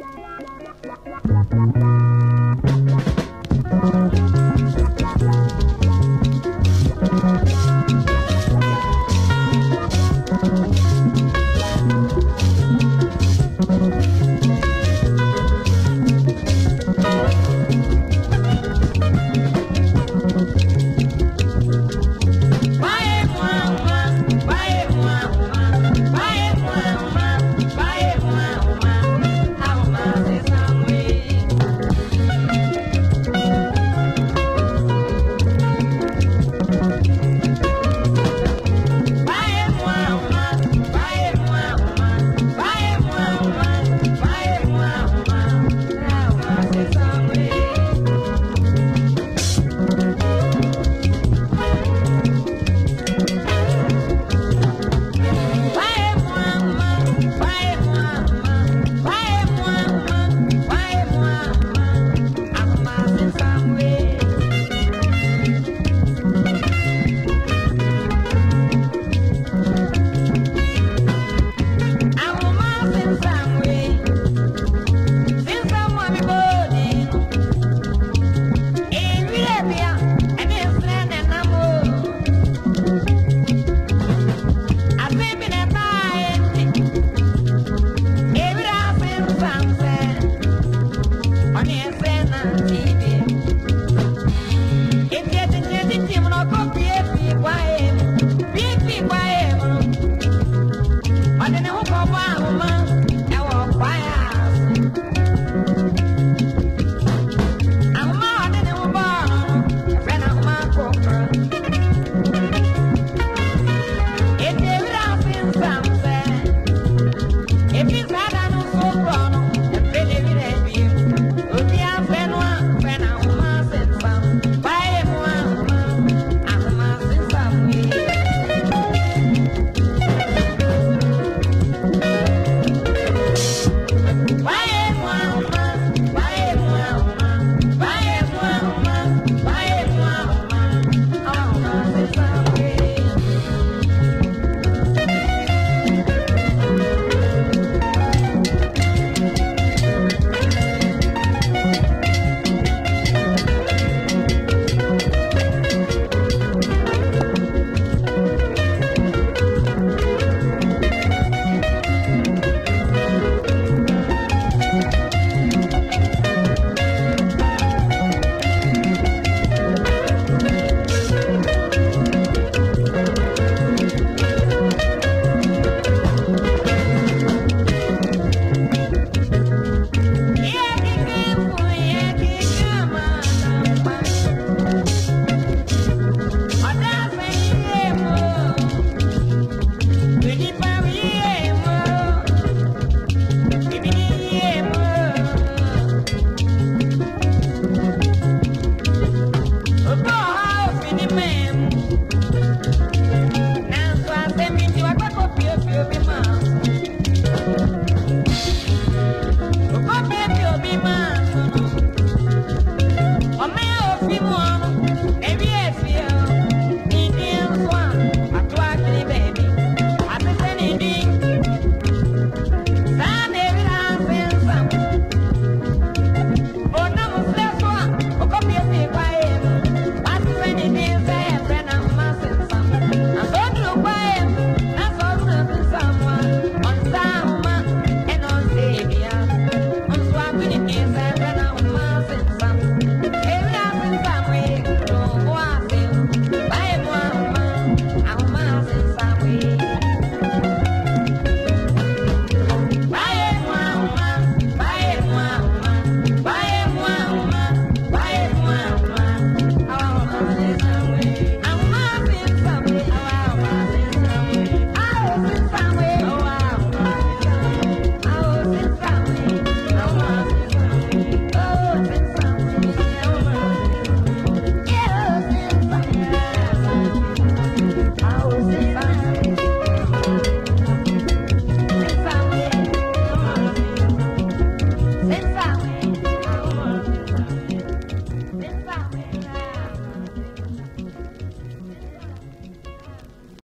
Thank Amen. thank you